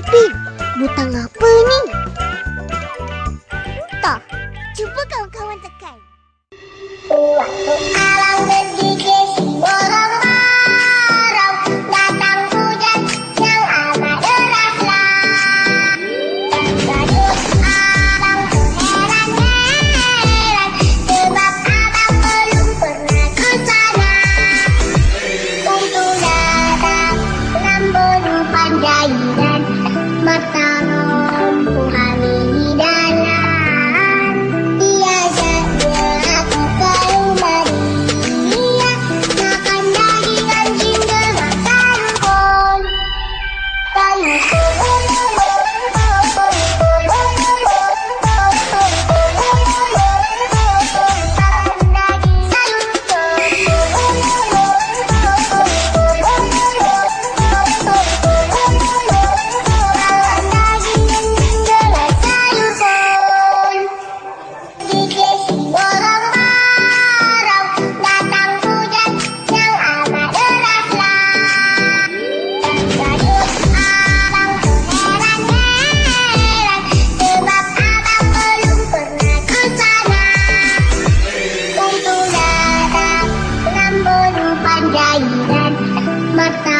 Pin, butang apa ni? Entah. Cuba kawan-kawan tekan. Alam bergigit borong marau Datang hujan yang amat deraslah Terkejut abang terheran-heran Sebab abang belum pernah ke sana Untuk datang lambung panjairan った。